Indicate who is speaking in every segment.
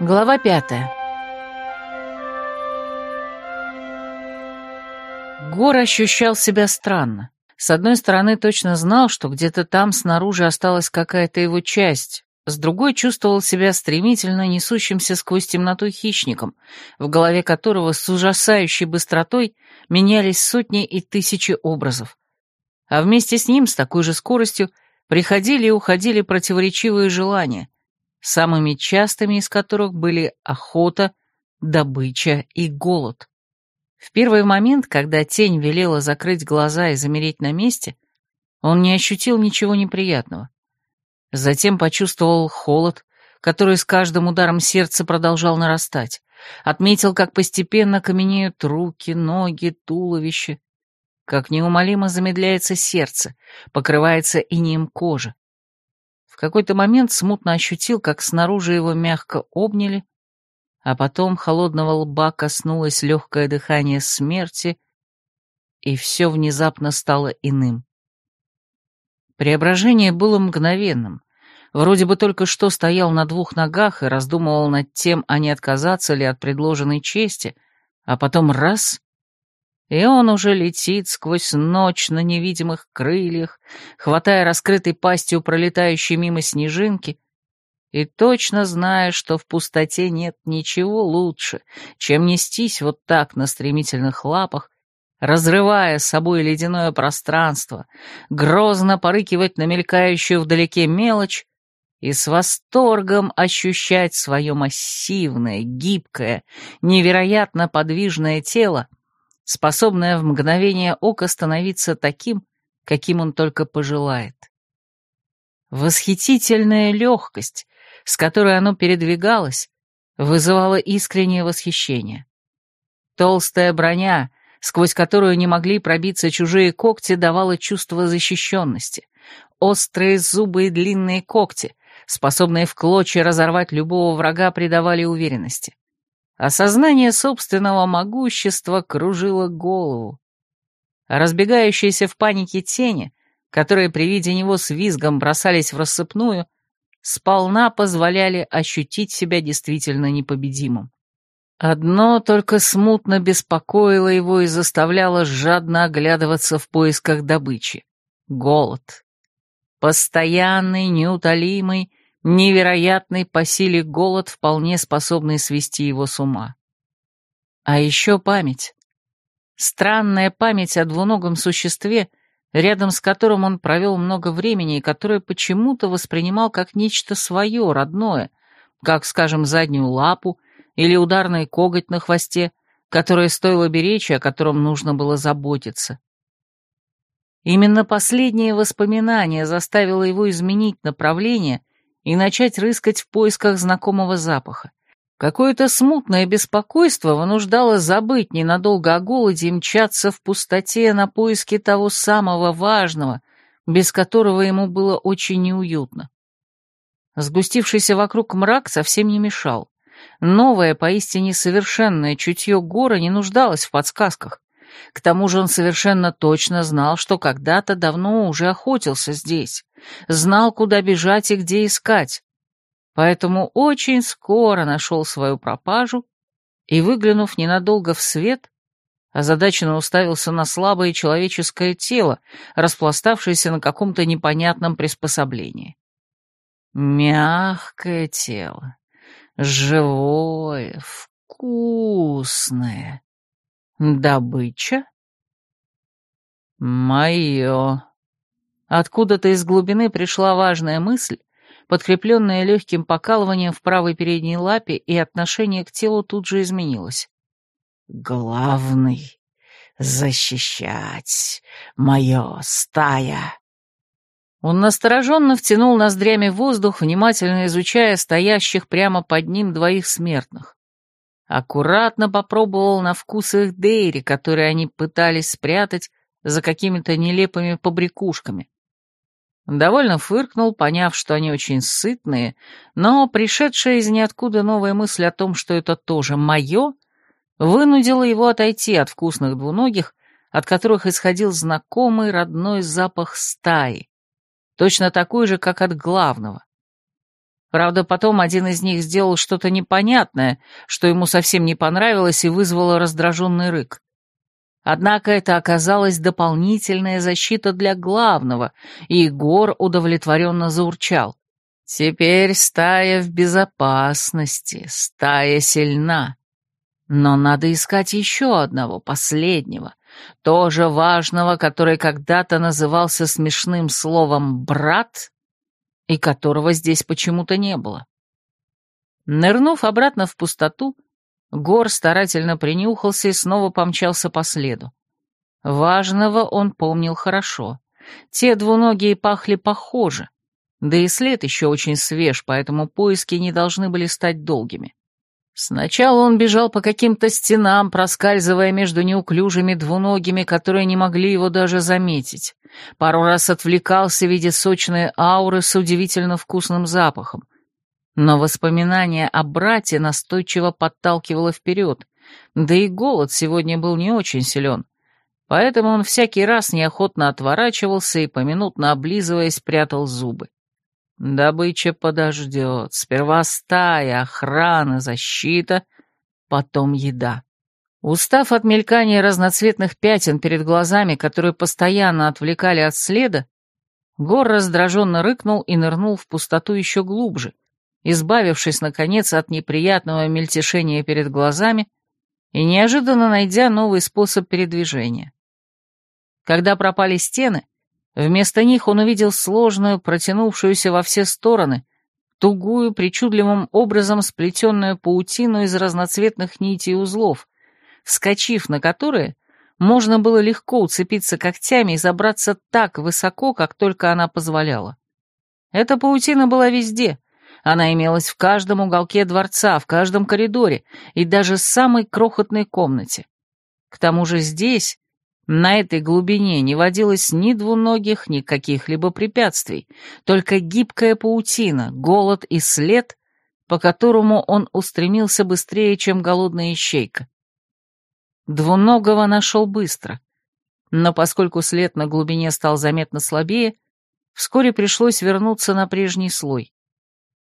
Speaker 1: Глава пятая. Гор ощущал себя странно. С одной стороны, точно знал, что где-то там снаружи осталась какая-то его часть, с другой чувствовал себя стремительно несущимся сквозь темноту хищником, в голове которого с ужасающей быстротой менялись сотни и тысячи образов. А вместе с ним с такой же скоростью приходили и уходили противоречивые желания, самыми частыми из которых были охота, добыча и голод. В первый момент, когда тень велела закрыть глаза и замереть на месте, он не ощутил ничего неприятного. Затем почувствовал холод, который с каждым ударом сердца продолжал нарастать. Отметил, как постепенно каменеют руки, ноги, туловище, как неумолимо замедляется сердце, покрывается инеем кожа какой-то момент смутно ощутил, как снаружи его мягко обняли, а потом холодного лба коснулось легкое дыхание смерти, и все внезапно стало иным. Преображение было мгновенным. Вроде бы только что стоял на двух ногах и раздумывал над тем, а не отказаться ли от предложенной чести, а потом раз и он уже летит сквозь ночь на невидимых крыльях, хватая раскрытой пастью пролетающей мимо снежинки, и точно зная, что в пустоте нет ничего лучше, чем нестись вот так на стремительных лапах, разрывая с собой ледяное пространство, грозно порыкивать на мелькающую вдалеке мелочь и с восторгом ощущать свое массивное, гибкое, невероятно подвижное тело, способное в мгновение ока становиться таким, каким он только пожелает. Восхитительная легкость, с которой оно передвигалось, вызывала искреннее восхищение. Толстая броня, сквозь которую не могли пробиться чужие когти, давала чувство защищенности. Острые зубы и длинные когти, способные в клочья разорвать любого врага, придавали уверенности. Осознание собственного могущества кружило голову. Разбегающиеся в панике тени, которые при виде него с визгом бросались в рассыпную, сполна позволяли ощутить себя действительно непобедимым. Одно только смутно беспокоило его и заставляло жадно оглядываться в поисках добычи — голод. Постоянный, неутолимый невероятный по силе голод, вполне способный свести его с ума. А еще память. Странная память о двуногом существе, рядом с которым он провел много времени и которое почему-то воспринимал как нечто свое, родное, как, скажем, заднюю лапу или ударный коготь на хвосте, которое стоило беречь и о котором нужно было заботиться. Именно последнее воспоминание заставило его изменить направление и начать рыскать в поисках знакомого запаха. Какое-то смутное беспокойство вынуждало забыть ненадолго о голоде и мчаться в пустоте на поиски того самого важного, без которого ему было очень неуютно. Сгустившийся вокруг мрак совсем не мешал. Новое, поистине совершенное чутье гора не нуждалось в подсказках. К тому же он совершенно точно знал, что когда-то давно уже охотился здесь, знал, куда бежать и где искать. Поэтому очень скоро нашел свою пропажу и, выглянув ненадолго в свет, озадаченно уставился на слабое человеческое тело, распластавшееся на каком-то непонятном приспособлении. Мягкое тело, живое, вкусное. Добыча? Мое. Откуда-то из глубины пришла важная мысль, подкрепленная легким покалыванием в правой передней лапе, и отношение к телу тут же изменилось. «Главный — защищать мое стая». Он настороженно втянул ноздрями воздух, внимательно изучая стоящих прямо под ним двоих смертных. Аккуратно попробовал на вкус их дейри, которые они пытались спрятать за какими-то нелепыми побрякушками. Довольно фыркнул, поняв, что они очень сытные, но пришедшая из ниоткуда новая мысль о том, что это тоже мое, вынудила его отойти от вкусных двуногих, от которых исходил знакомый родной запах стаи, точно такой же, как от главного. Правда, потом один из них сделал что-то непонятное, что ему совсем не понравилось и вызвало раздраженный рык. Однако это оказалась дополнительная защита для главного, и Егор удовлетворенно заурчал. Теперь стая в безопасности, стая сильна. Но надо искать еще одного, последнего, тоже важного, который когда-то назывался смешным словом «брат», и которого здесь почему-то не было. Нырнув обратно в пустоту, Гор старательно принюхался и снова помчался по следу. Важного он помнил хорошо. Те двуногие пахли похоже, да и след еще очень свеж, поэтому поиски не должны были стать долгими. Сначала он бежал по каким-то стенам, проскальзывая между неуклюжими двуногими, которые не могли его даже заметить. Пару раз отвлекался, видя сочные ауры с удивительно вкусным запахом. Но воспоминание о брате настойчиво подталкивало вперед, да и голод сегодня был не очень силен. Поэтому он всякий раз неохотно отворачивался и, поминутно облизываясь, прятал зубы. Добыча подождет. Сперва стая, охрана, защита, потом еда. Устав от мелькания разноцветных пятен перед глазами, которые постоянно отвлекали от следа, Гор раздраженно рыкнул и нырнул в пустоту еще глубже, избавившись, наконец, от неприятного мельтешения перед глазами и неожиданно найдя новый способ передвижения. Когда пропали стены, Вместо них он увидел сложную, протянувшуюся во все стороны, тугую, причудливым образом сплетенную паутину из разноцветных нитей и узлов, вскочив на которые, можно было легко уцепиться когтями и забраться так высоко, как только она позволяла. Эта паутина была везде. Она имелась в каждом уголке дворца, в каждом коридоре и даже самой крохотной комнате. К тому же здесь, на этой глубине не водилось ни двуногих, ни каких-либо препятствий, только гибкая паутина, голод и след, по которому он устремился быстрее, чем голодная ищейка. Двуногого нашел быстро, но поскольку след на глубине стал заметно слабее, вскоре пришлось вернуться на прежний слой.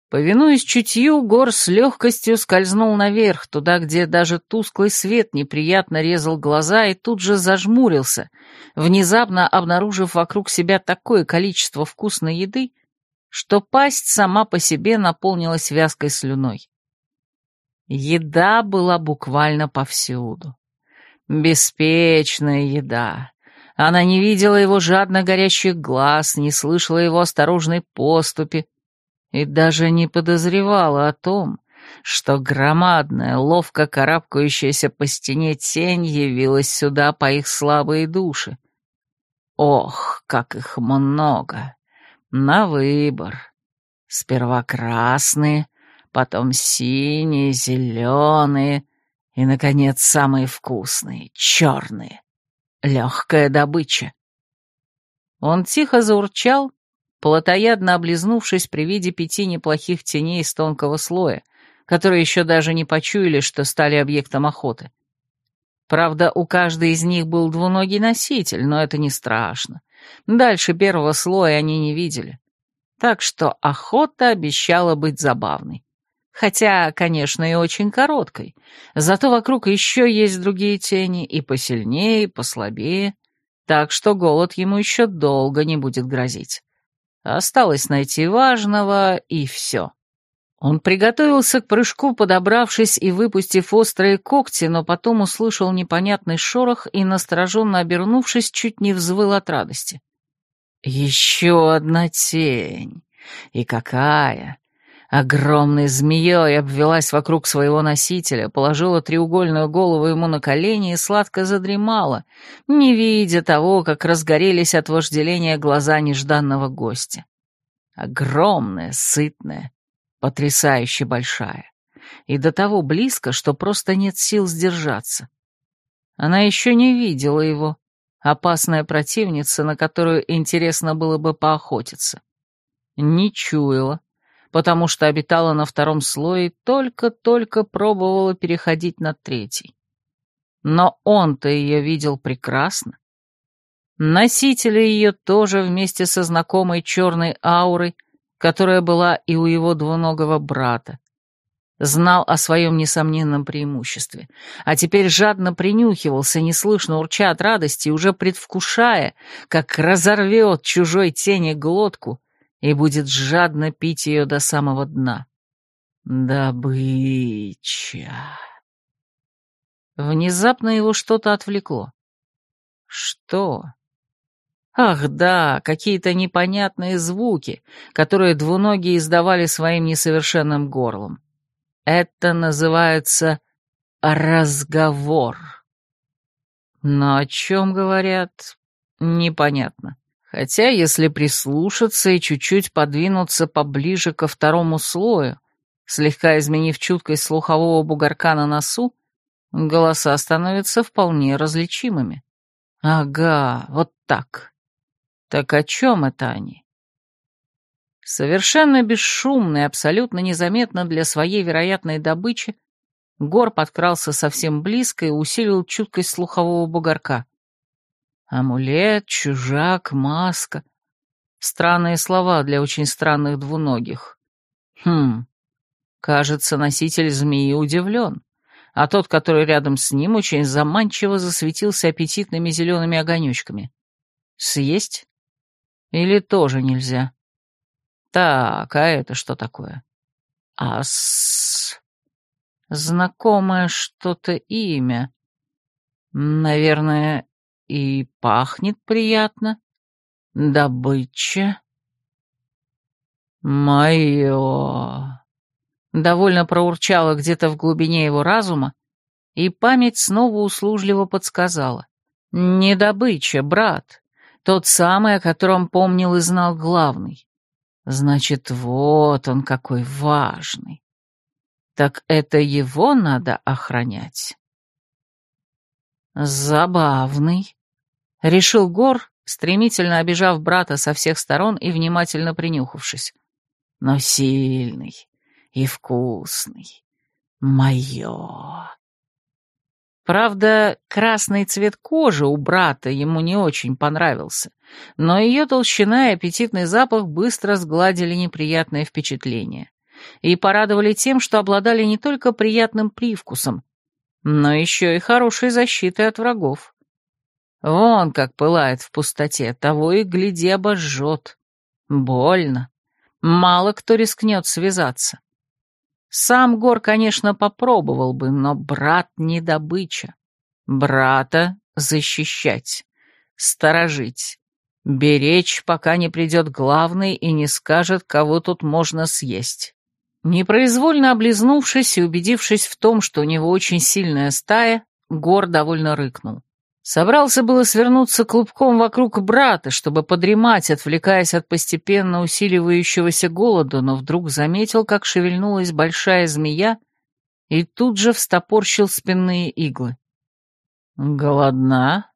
Speaker 1: Повинуясь чутью, Гор с легкостью скользнул наверх, туда, где даже тусклый свет неприятно резал глаза и тут же зажмурился, внезапно обнаружив вокруг себя такое количество вкусной еды, что пасть сама по себе наполнилась вязкой слюной. Еда была буквально повсюду. Беспечная еда. Она не видела его жадно горящих глаз, не слышала его осторожной поступи, и даже не подозревала о том, что громадная, ловко карабкающаяся по стене тень явилась сюда по их слабые души. Ох, как их много! На выбор. Сперва красные, потом синие, зеленые и, наконец, самые вкусные, черные. Легкая добыча. Он тихо заурчал, плотоядно облизнувшись при виде пяти неплохих теней из тонкого слоя, которые еще даже не почуяли, что стали объектом охоты. Правда, у каждой из них был двуногий носитель, но это не страшно. Дальше первого слоя они не видели. Так что охота обещала быть забавной. Хотя, конечно, и очень короткой. Зато вокруг еще есть другие тени, и посильнее, и послабее. Так что голод ему еще долго не будет грозить. Осталось найти важного, и все. Он приготовился к прыжку, подобравшись и выпустив острые когти, но потом услышал непонятный шорох и, настороженно обернувшись, чуть не взвыл от радости. «Еще одна тень! И какая! Огромной змеей обвелась вокруг своего носителя, положила треугольную голову ему на колени и сладко задремала, не видя того, как разгорелись от вожделения глаза нежданного гостя. Огромная, сытная, потрясающе большая. И до того близко, что просто нет сил сдержаться. Она еще не видела его, опасная противница, на которую интересно было бы поохотиться. Не чуяла, потому что обитала на втором слое и только-только пробовала переходить на третий. Но он-то ее видел прекрасно. Носители ее тоже вместе со знакомой черной аурой которая была и у его двуногого брата. Знал о своем несомненном преимуществе, а теперь жадно принюхивался, неслышно урча от радости, уже предвкушая, как разорвет чужой тени глотку и будет жадно пить ее до самого дна. Добыча. Внезапно его что-то отвлекло. Что? Ах да, какие-то непонятные звуки, которые двуногие издавали своим несовершенным горлом. Это называется разговор. Но о чем говорят, непонятно. Хотя, если прислушаться и чуть-чуть подвинуться поближе ко второму слою, слегка изменив чуткость слухового бугорка на носу, голоса становятся вполне различимыми. Ага, вот так. Так о чем это они? Совершенно бесшумно и абсолютно незаметно для своей вероятной добычи Гор подкрался совсем близко и усилил чуткость слухового бугорка. Амулет, чужак, маска. Странные слова для очень странных двуногих. Хм, кажется, носитель змеи удивлен, а тот, который рядом с ним, очень заманчиво засветился аппетитными зелеными огонечками. Съесть? Или тоже нельзя? Так, а это что такое? Ас... Знакомое что-то имя. Наверное, и пахнет приятно. Добыча. Мое. Довольно проурчало где-то в глубине его разума, и память снова услужливо подсказала. Не добыча, брат. Тот самый, о котором помнил и знал главный. Значит, вот он какой важный. Так это его надо охранять. Забавный. Решил Гор, стремительно обижав брата со всех сторон и внимательно принюхавшись. Но сильный и вкусный. Мое. Правда, красный цвет кожи у брата ему не очень понравился, но ее толщина и аппетитный запах быстро сгладили неприятное впечатление и порадовали тем, что обладали не только приятным привкусом, но еще и хорошей защитой от врагов. Вон как пылает в пустоте, того и гляди обожжет. Больно. Мало кто рискнет связаться. Сам Гор, конечно, попробовал бы, но брат не добыча. Брата защищать, сторожить, беречь, пока не придет главный и не скажет, кого тут можно съесть. Непроизвольно облизнувшись и убедившись в том, что у него очень сильная стая, Гор довольно рыкнул. Собрался было свернуться клубком вокруг брата, чтобы подремать, отвлекаясь от постепенно усиливающегося голода, но вдруг заметил, как шевельнулась большая змея, и тут же встопорщил спинные иглы. «Голодна?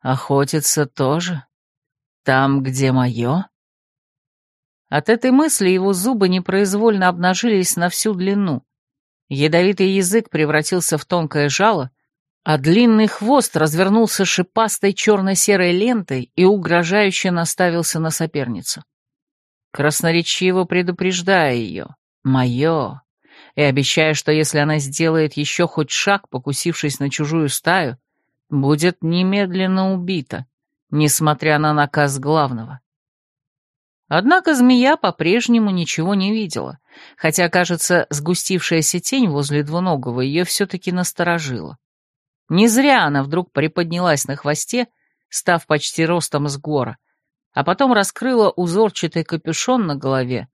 Speaker 1: Охотиться тоже? Там, где мое?» От этой мысли его зубы непроизвольно обнажились на всю длину. Ядовитый язык превратился в тонкое жало, а длинный хвост развернулся шипастой черно-серой лентой и угрожающе наставился на соперницу. Красноречиво предупреждая ее, мое, и обещая, что если она сделает еще хоть шаг, покусившись на чужую стаю, будет немедленно убита, несмотря на наказ главного. Однако змея по-прежнему ничего не видела, хотя, кажется, сгустившаяся тень возле двуногого ее все-таки насторожила. Не зря она вдруг приподнялась на хвосте, став почти ростом с гора, а потом раскрыла узорчатый капюшон на голове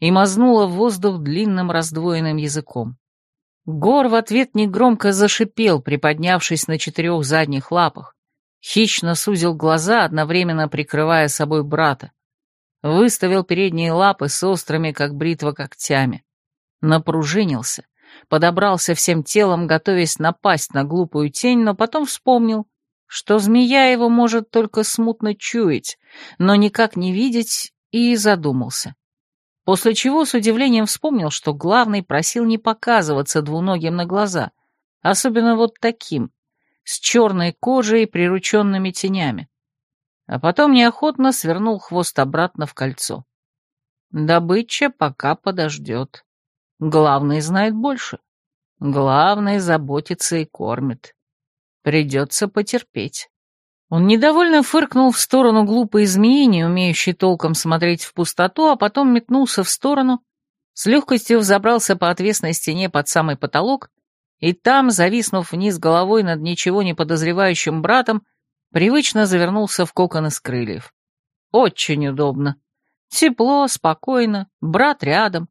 Speaker 1: и мазнула в воздух длинным раздвоенным языком. Гор в ответ негромко зашипел, приподнявшись на четырех задних лапах, хищно сузил глаза, одновременно прикрывая собой брата, выставил передние лапы с острыми, как бритва, когтями, напружинился, подобрался всем телом, готовясь напасть на глупую тень, но потом вспомнил, что змея его может только смутно чуять, но никак не видеть, и задумался. После чего с удивлением вспомнил, что главный просил не показываться двуногим на глаза, особенно вот таким, с черной кожей и прирученными тенями. А потом неохотно свернул хвост обратно в кольцо. Добыча пока подождет. Главный знает больше. Главный заботится и кормит. Придется потерпеть. Он недовольно фыркнул в сторону глупой змеи, не умеющей толком смотреть в пустоту, а потом метнулся в сторону, с легкостью взобрался по отвесной стене под самый потолок и там, зависнув вниз головой над ничего не подозревающим братом, привычно завернулся в кокон из крыльев. Очень удобно. Тепло, спокойно, брат рядом.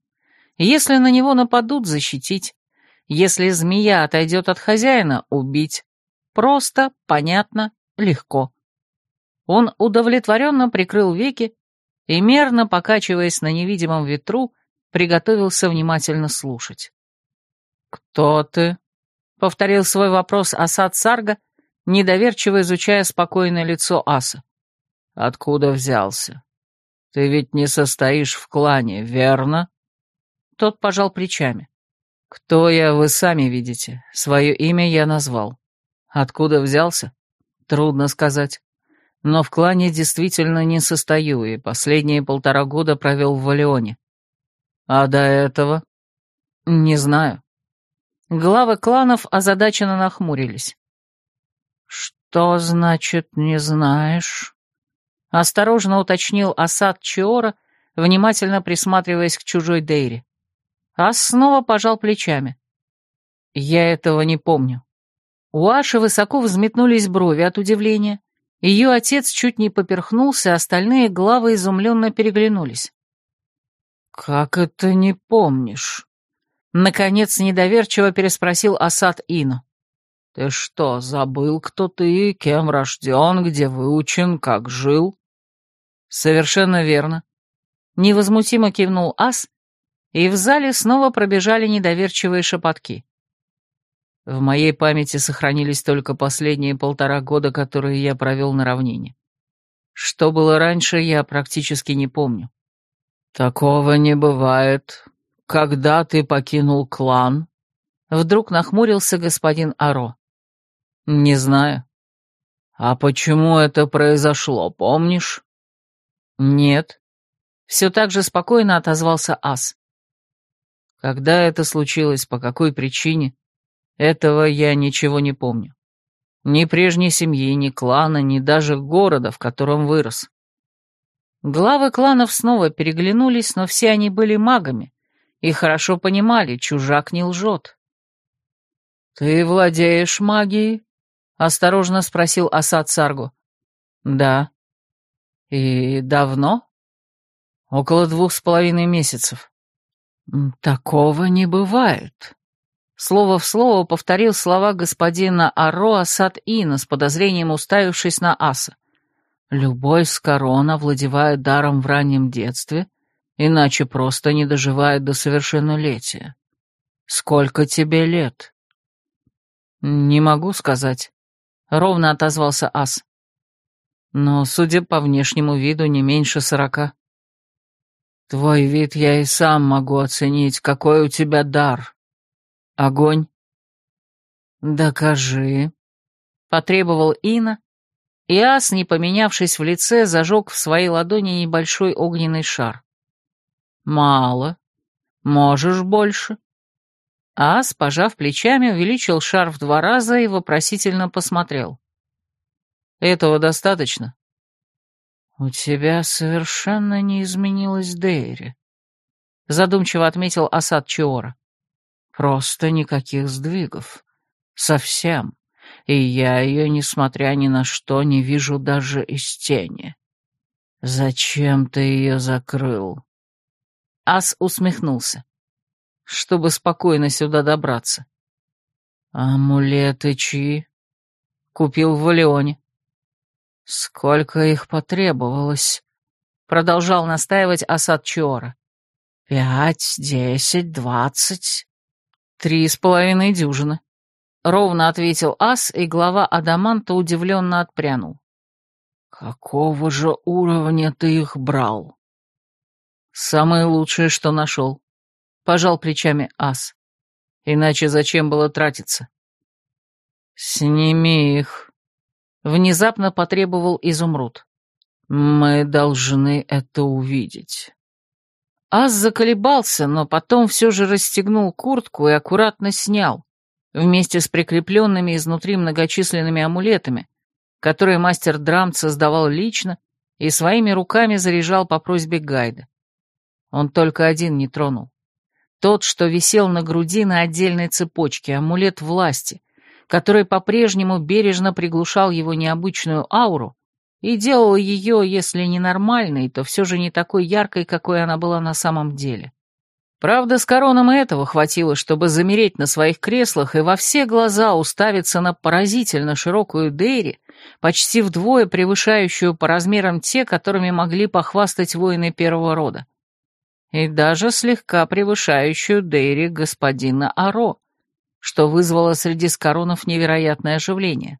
Speaker 1: Если на него нападут, защитить. Если змея отойдет от хозяина, убить. Просто, понятно, легко. Он удовлетворенно прикрыл веки и, мерно покачиваясь на невидимом ветру, приготовился внимательно слушать. «Кто ты?» — повторил свой вопрос Асад Сарга, недоверчиво изучая спокойное лицо Аса. «Откуда взялся? Ты ведь не состоишь в клане, верно?» Тот пожал плечами. «Кто я, вы сами видите. Свое имя я назвал. Откуда взялся? Трудно сказать. Но в клане действительно не состою, и последние полтора года провел в Валионе. А до этого? Не знаю. Главы кланов озадаченно нахмурились. «Что значит «не знаешь»?» Осторожно уточнил Асад Чиора, внимательно присматриваясь к чужой Дейре. Ас снова пожал плечами. «Я этого не помню». У Аши высоко взметнулись брови от удивления. Ее отец чуть не поперхнулся, остальные главы изумленно переглянулись. «Как это не помнишь?» Наконец недоверчиво переспросил Асад Ину. «Ты что, забыл, кто ты, кем рожден, где выучен, как жил?» «Совершенно верно». Невозмутимо кивнул Ас, и в зале снова пробежали недоверчивые шепотки. В моей памяти сохранились только последние полтора года, которые я провел на равнине. Что было раньше, я практически не помню. «Такого не бывает. Когда ты покинул клан?» Вдруг нахмурился господин Аро. «Не знаю». «А почему это произошло, помнишь?» «Нет». Все так же спокойно отозвался Ас. Когда это случилось, по какой причине, этого я ничего не помню. Ни прежней семьи, ни клана, ни даже города, в котором вырос. Главы кланов снова переглянулись, но все они были магами и хорошо понимали, чужак не лжет. «Ты владеешь магией?» — осторожно спросил Асад Саргу. «Да». «И давно?» «Около двух с половиной месяцев». «Такого не бывает». Слово в слово повторил слова господина Аро Асад Ина с подозрением уставившись на Аса. Любой с корона владевает даром в раннем детстве, иначе просто не доживает до совершеннолетия. Сколько тебе лет? Не могу сказать. Ровно отозвался Ас. Но, судя по внешнему виду, не меньше сорока. Твой вид я и сам могу оценить, какой у тебя дар. Огонь. Докажи. Потребовал Ина, и ас, не поменявшись в лице, зажег в своей ладони небольшой огненный шар. «Мало. Можешь больше». Ас, пожав плечами, увеличил шар в два раза и вопросительно посмотрел. «Этого достаточно?» «У тебя совершенно не изменилась Дейри», — задумчиво отметил Асад Чиора. «Просто никаких сдвигов. Совсем и я ее, несмотря ни на что, не вижу даже из тени. Зачем ты ее закрыл?» Ас усмехнулся. «Чтобы спокойно сюда добраться». «Амулеты чьи?» «Купил в Валионе». «Сколько их потребовалось?» Продолжал настаивать Асад Чиора. «Пять, десять, двадцать...» «Три с половиной дюжины», — ровно ответил Ас, и глава Адаманта удивленно отпрянул. «Какого же уровня ты их брал?» «Самое лучшее, что нашел», — пожал плечами Ас. «Иначе зачем было тратиться?» «Сними их», — внезапно потребовал Изумруд. «Мы должны это увидеть». Ас заколебался, но потом все же расстегнул куртку и аккуратно снял, вместе с прикрепленными изнутри многочисленными амулетами, которые мастер Драмт создавал лично и своими руками заряжал по просьбе Гайда. Он только один не тронул. Тот, что висел на груди на отдельной цепочке, амулет власти, который по-прежнему бережно приглушал его необычную ауру и делал ее, если не нормальной, то все же не такой яркой, какой она была на самом деле. Правда, с короном этого хватило, чтобы замереть на своих креслах и во все глаза уставиться на поразительно широкую Дейри, почти вдвое превышающую по размерам те, которыми могли похвастать воины первого рода. И даже слегка превышающую Дейри господина Аро, что вызвало среди скоронов невероятное оживление.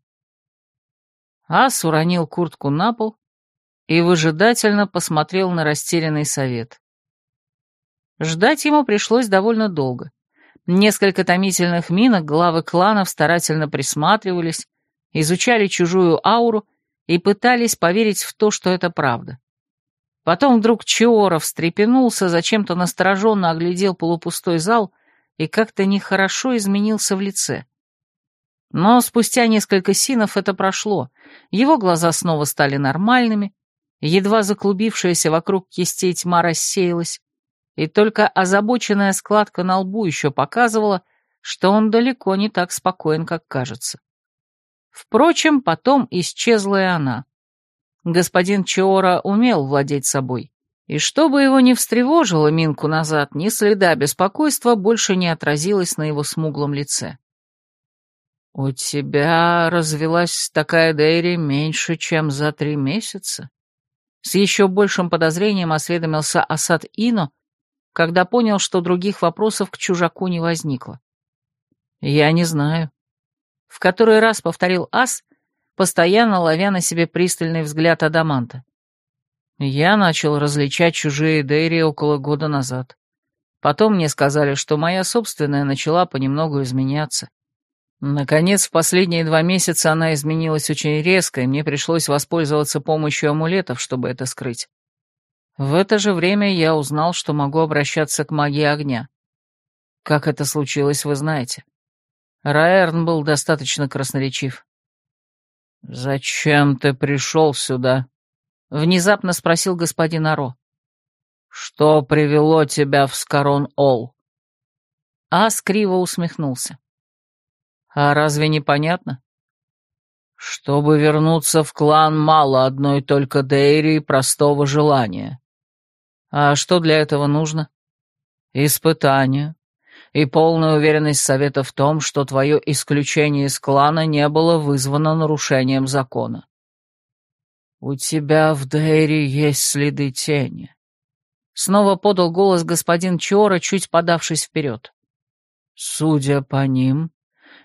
Speaker 1: Ас уронил куртку на пол и выжидательно посмотрел на растерянный совет. Ждать ему пришлось довольно долго. Несколько томительных минок главы кланов старательно присматривались, изучали чужую ауру и пытались поверить в то, что это правда. Потом вдруг Чиоров встрепенулся, зачем-то настороженно оглядел полупустой зал и как-то нехорошо изменился в лице. Но спустя несколько синов это прошло, его глаза снова стали нормальными, едва заклубившаяся вокруг кистей тьма рассеялась, и только озабоченная складка на лбу еще показывала, что он далеко не так спокоен, как кажется. Впрочем, потом исчезла и она. Господин Чиора умел владеть собой, и чтобы его не встревожило Минку назад, ни следа беспокойства больше не отразилось на его смуглом лице. «У тебя развелась такая Дейри меньше, чем за три месяца?» С еще большим подозрением осведомился Асад Ино, когда понял, что других вопросов к чужаку не возникло. «Я не знаю». В который раз повторил Ас, постоянно ловя на себе пристальный взгляд Адаманта. Я начал различать чужие Дейри около года назад. Потом мне сказали, что моя собственная начала понемногу изменяться. Наконец, в последние два месяца она изменилась очень резко, и мне пришлось воспользоваться помощью амулетов, чтобы это скрыть. В это же время я узнал, что могу обращаться к магии огня. Как это случилось, вы знаете. Раэрн был достаточно красноречив. «Зачем ты пришел сюда?» — внезапно спросил господин Аро. «Что привело тебя в Скорон-Ол?» Ас криво усмехнулся. А разве не понятно? Чтобы вернуться в клан, мало одной только Дейри и простого желания. А что для этого нужно? Испытание и полная уверенность совета в том, что твое исключение из клана не было вызвано нарушением закона. У тебя в Дейри есть следы тени. Снова подал голос господин Чора, чуть подавшись вперед. Судя по ним,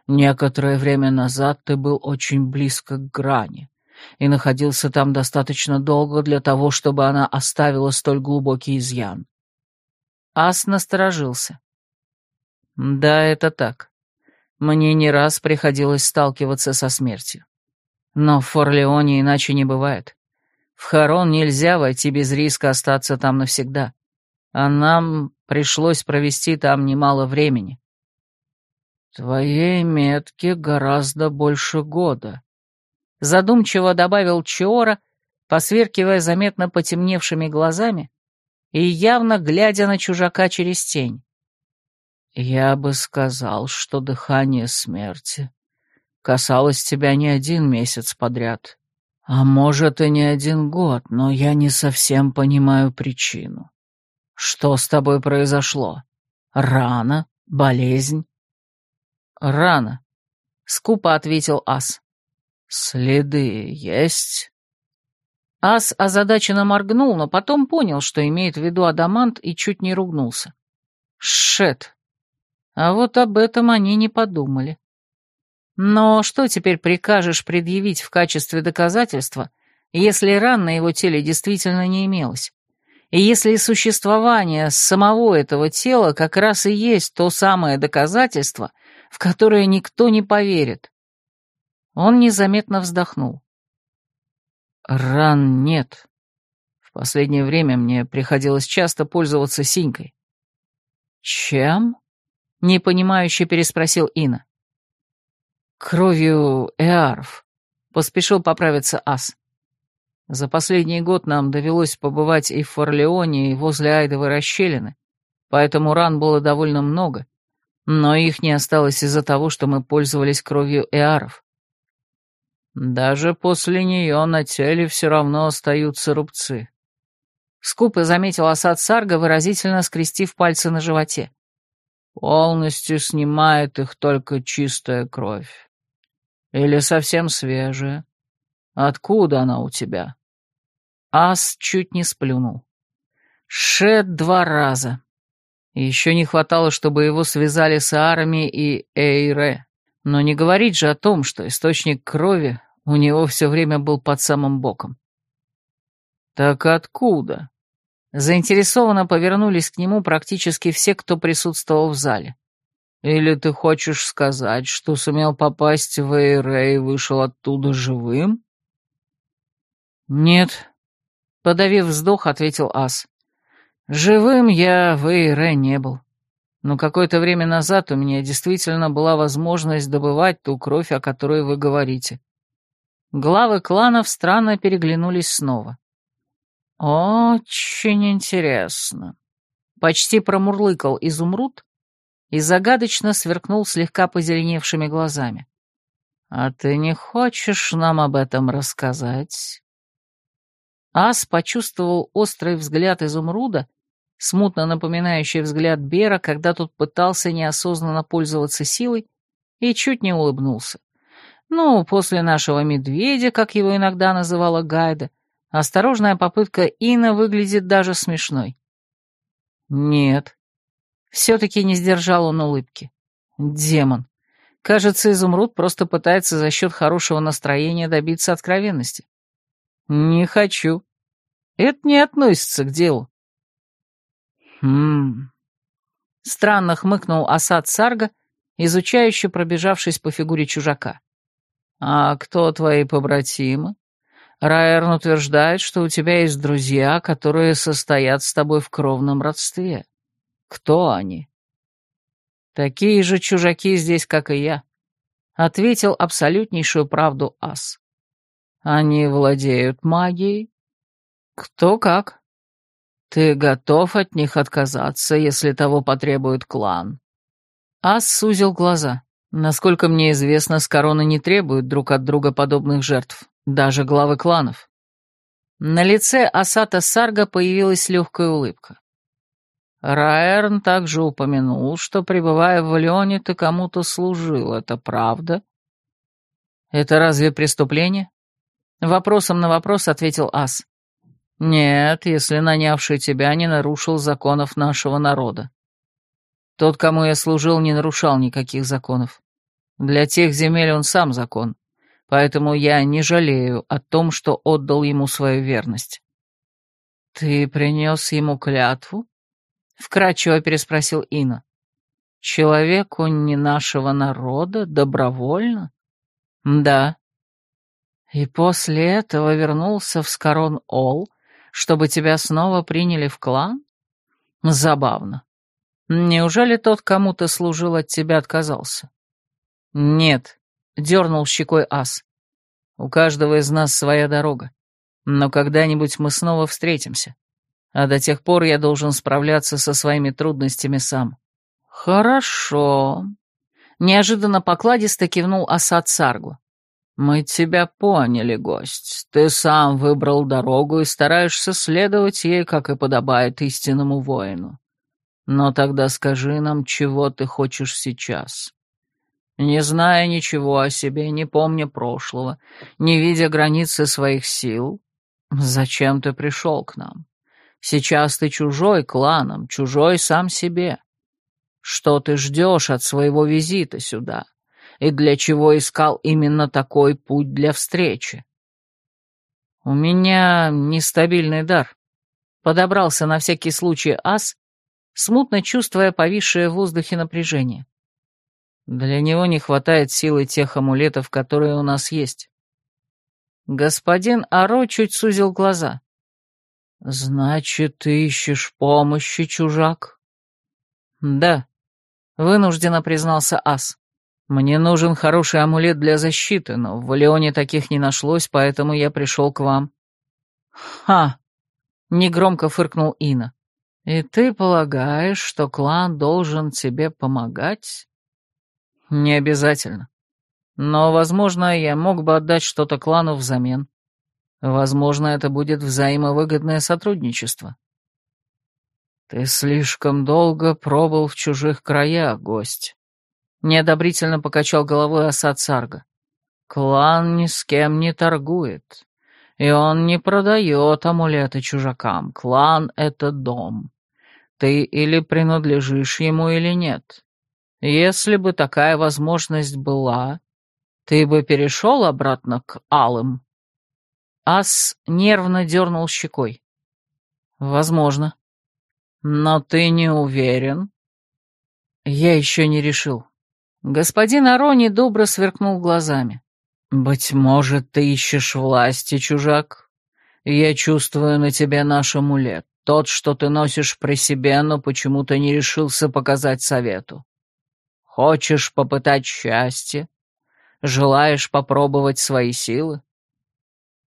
Speaker 1: Некоторое время назад ты был очень близко к грани и находился там достаточно долго для того, чтобы она оставила столь глубокий изъян. Ас насторожился. Да, это так. Мне не раз приходилось сталкиваться со смертью. Но в Форлеоне иначе не бывает. В Харон нельзя войти без риска остаться там навсегда. А нам пришлось провести там немало времени. «Твоей метке гораздо больше года», — задумчиво добавил Чиора, посверкивая заметно потемневшими глазами и явно глядя на чужака через тень. «Я бы сказал, что дыхание смерти касалось тебя не один месяц подряд, а может и не один год, но я не совсем понимаю причину. Что с тобой произошло? Рана? Болезнь?» «Рано», — скупо ответил Ас. «Следы есть?» Ас озадаченно моргнул, но потом понял, что имеет в виду Адамант, и чуть не ругнулся. «Шет! А вот об этом они не подумали. Но что теперь прикажешь предъявить в качестве доказательства, если ран на его теле действительно не имелось? И если существование самого этого тела как раз и есть то самое доказательство — в которое никто не поверит. Он незаметно вздохнул. Ран нет. В последнее время мне приходилось часто пользоваться синькой. «Чем?» — непонимающе переспросил Ина. «Кровью эаров», — поспешил поправиться Ас. «За последний год нам довелось побывать и в Форлеоне, и возле Айдовой расщелины, поэтому ран было довольно много, но их не осталось из-за того, что мы пользовались кровью эаров. Даже после нее на теле все равно остаются рубцы». Скупо заметил Асад Сарга, выразительно скрестив пальцы на животе. «Полностью снимает их только чистая кровь. Или совсем свежая? Откуда она у тебя?» Ас чуть не сплюнул. Шед два раза. Еще не хватало, чтобы его связали с Арами и Эйре. Но не говорить же о том, что источник крови у него все время был под самым боком. «Так откуда?» Заинтересованно повернулись к нему практически все, кто присутствовал в зале. Или ты хочешь сказать, что сумел попасть в Эйре и вышел оттуда живым? Нет, подавив вздох, ответил Ас. Живым я в Эйре не был. Но какое-то время назад у меня действительно была возможность добывать ту кровь, о которой вы говорите. Главы кланов странно переглянулись снова. «Очень интересно», — почти промурлыкал изумруд, и загадочно сверкнул слегка позеленевшими глазами. «А ты не хочешь нам об этом рассказать?» Ас почувствовал острый взгляд изумруда, смутно напоминающий взгляд Бера, когда тот пытался неосознанно пользоваться силой, и чуть не улыбнулся. Ну, после нашего медведя, как его иногда называла Гайда, осторожная попытка Ина выглядит даже смешной. «Нет», все-таки не сдержал он улыбки. Демон. Кажется, изумруд просто пытается за счет хорошего настроения добиться откровенности. Не хочу. Это не относится к делу. Хм. Странно хмыкнул Асад Сарга, изучающе пробежавшись по фигуре чужака. «А кто твои побратимы? Райерн утверждает, что у тебя есть друзья, которые состоят с тобой в кровном родстве. Кто они? Такие же чужаки здесь, как и я, ответил абсолютнейшую правду Ас. Они владеют магией? Кто как? Ты готов от них отказаться, если того потребует клан? Ас сузил глаза. Насколько мне известно, с короны не требуют друг от друга подобных жертв, даже главы кланов. На лице Асата Сарга появилась легкая улыбка. Раэрн также упомянул, что, пребывая в Леоне, ты кому-то служил. Это правда? Это разве преступление? Вопросом на вопрос ответил Ас. Нет, если нанявший тебя не нарушил законов нашего народа. Тот, кому я служил, не нарушал никаких законов. Для тех земель он сам закон, поэтому я не жалею о том, что отдал ему свою верность. Ты принес ему клятву? — вкратчиво переспросил Ина. «Человеку не нашего народа? Добровольно?» «Да». «И после этого вернулся в Скорон-Ол, чтобы тебя снова приняли в клан? Забавно. Неужели тот, кому ты служил, от тебя отказался?» «Нет», — дернул щекой ас. «У каждого из нас своя дорога, но когда-нибудь мы снова встретимся а до тех пор я должен справляться со своими трудностями сам». «Хорошо», — неожиданно покладисто кивнул Асад Саргу. «Мы тебя поняли, гость. Ты сам выбрал дорогу и стараешься следовать ей, как и подобает истинному воину. Но тогда скажи нам, чего ты хочешь сейчас. Не зная ничего о себе, не помня прошлого, не видя границы своих сил, зачем ты пришел к нам?» Сейчас ты чужой кланом, чужой сам себе. Что ты ждешь от своего визита сюда? И для чего искал именно такой путь для встречи? У меня нестабильный дар. Подобрался на всякий случай ас, смутно чувствуя повисшее в воздухе напряжение. Для него не хватает силы тех амулетов, которые у нас есть. Господин Аро чуть сузил глаза. «Значит, ты ищешь помощи, чужак?» «Да», — вынужденно признался Ас. «Мне нужен хороший амулет для защиты, но в Валионе таких не нашлось, поэтому я пришел к вам». «Ха!» — негромко фыркнул Ина. «И ты полагаешь, что клан должен тебе помогать?» «Не обязательно. Но, возможно, я мог бы отдать что-то клану взамен. Возможно, это будет взаимовыгодное сотрудничество». «Ты слишком долго пробыл в чужих краях, гость», — неодобрительно покачал головой Асад Сарга. «Клан ни с кем не торгует, и он не продает амулеты чужакам. Клан — это дом. Ты или принадлежишь ему, или нет. Если бы такая возможность была, ты бы перешел обратно к алым?» Ас нервно дернул щекой. «Возможно», «Но ты не уверен?» «Я еще не решил». Господин Арони добро сверкнул глазами. «Быть может, ты ищешь власти, чужак? Я чувствую на тебе наш амулет, тот, что ты носишь при себе, но почему-то не решился показать совету. Хочешь попытать счастье? Желаешь попробовать свои силы?»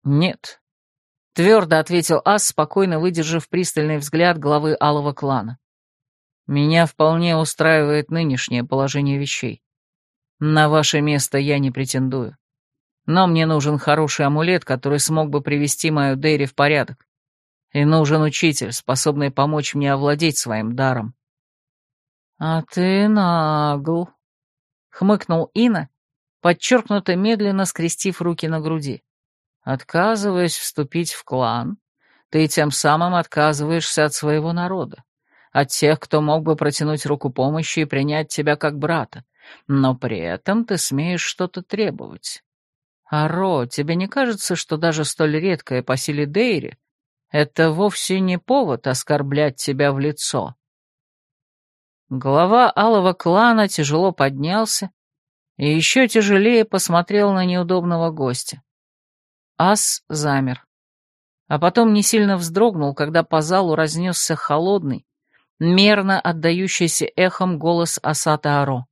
Speaker 1: «Нет», — твердо ответил Ас, спокойно выдержав пристальный взгляд главы Алого клана. «Меня вполне устраивает нынешнее положение вещей. На ваше место я не претендую. Но мне нужен хороший амулет, который смог бы привести мою Дейри в порядок. И нужен учитель, способный помочь мне овладеть своим даром». «А ты нагл», — хмыкнул Ина, подчеркнуто медленно скрестив руки на груди. Отказываясь вступить в клан, ты тем самым отказываешься от своего народа, от тех, кто мог бы протянуть руку помощи и принять тебя как брата, но при этом ты смеешь что-то требовать. Аро, тебе не кажется, что даже столь редкое по силе Дейри — это вовсе не повод оскорблять тебя в лицо?» Глава алого клана тяжело поднялся и еще тяжелее посмотрел на неудобного гостя. Ас замер. А потом не сильно вздрогнул, когда по залу разнесся холодный, мерно отдающийся эхом голос Асата Аро.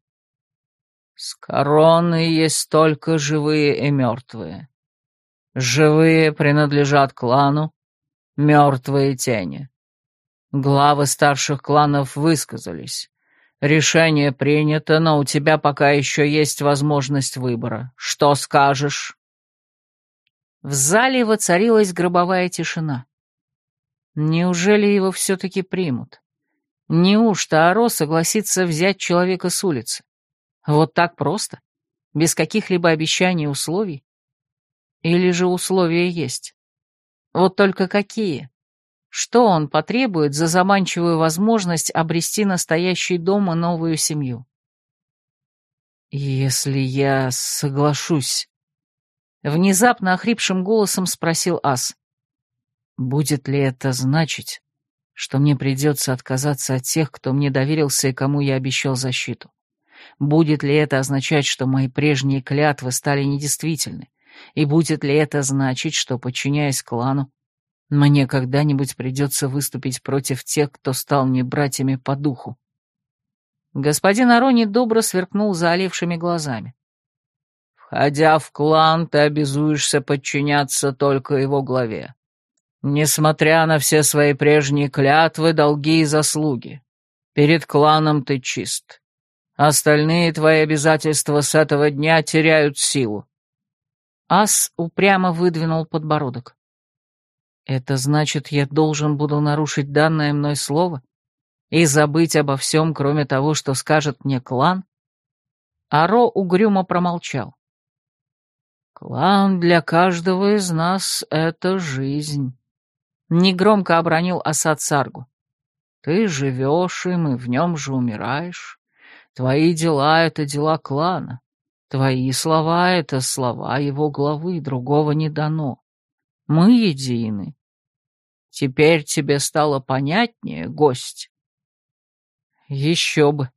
Speaker 1: «С короны есть только живые и мертвые. Живые принадлежат клану, мертвые — тени. Главы старших кланов высказались. Решение принято, но у тебя пока еще есть возможность выбора. Что скажешь?» В зале воцарилась гробовая тишина. Неужели его все-таки примут? Неужто Аро согласится взять человека с улицы? Вот так просто? Без каких-либо обещаний и условий? Или же условия есть? Вот только какие? Что он потребует за заманчивую возможность обрести настоящий дом и новую семью? «Если я соглашусь», Внезапно охрипшим голосом спросил Ас. «Будет ли это значить, что мне придется отказаться от тех, кто мне доверился и кому я обещал защиту? Будет ли это означать, что мои прежние клятвы стали недействительны? И будет ли это значить, что, подчиняясь клану, мне когда-нибудь придется выступить против тех, кто стал мне братьями по духу?» Господин Арони добро сверкнул заолевшими глазами. Входя в клан, ты обязуешься подчиняться только его главе. Несмотря на все свои прежние клятвы, долги и заслуги, перед кланом ты чист. Остальные твои обязательства с этого дня теряют силу. Ас упрямо выдвинул подбородок. Это значит, я должен буду нарушить данное мной слово и забыть обо всем, кроме того, что скажет мне клан? Аро угрюмо промолчал. «Клан для каждого из нас — это жизнь», — негромко обронил Асад Саргу. «Ты живешь им и в нем же умираешь. Твои дела — это дела клана. Твои слова — это слова его главы, другого не дано. Мы едины. Теперь тебе стало понятнее, гость?» «Еще бы»,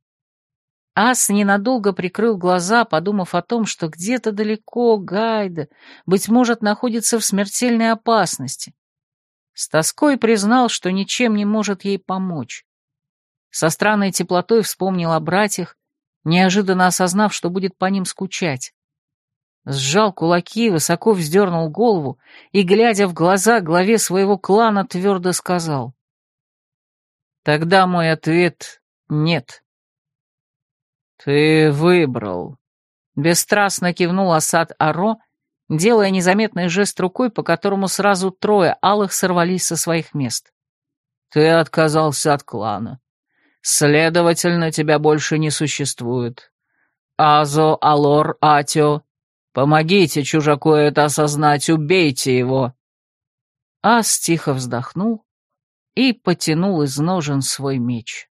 Speaker 1: Ас ненадолго прикрыл глаза, подумав о том, что где-то далеко Гайда, быть может, находится в смертельной опасности. С тоской признал, что ничем не может ей помочь. Со странной теплотой вспомнил о братьях, неожиданно осознав, что будет по ним скучать. Сжал кулаки, высоко вздернул голову и, глядя в глаза главе своего клана, твердо сказал. «Тогда мой ответ — нет». «Ты выбрал», — бесстрастно кивнул Асад Аро, делая незаметный жест рукой, по которому сразу трое алых сорвались со своих мест. «Ты отказался от клана. Следовательно, тебя больше не существует. Азо, Алор, Атио, помогите чужаку это осознать, убейте его!» Ас тихо вздохнул и потянул из ножен свой меч.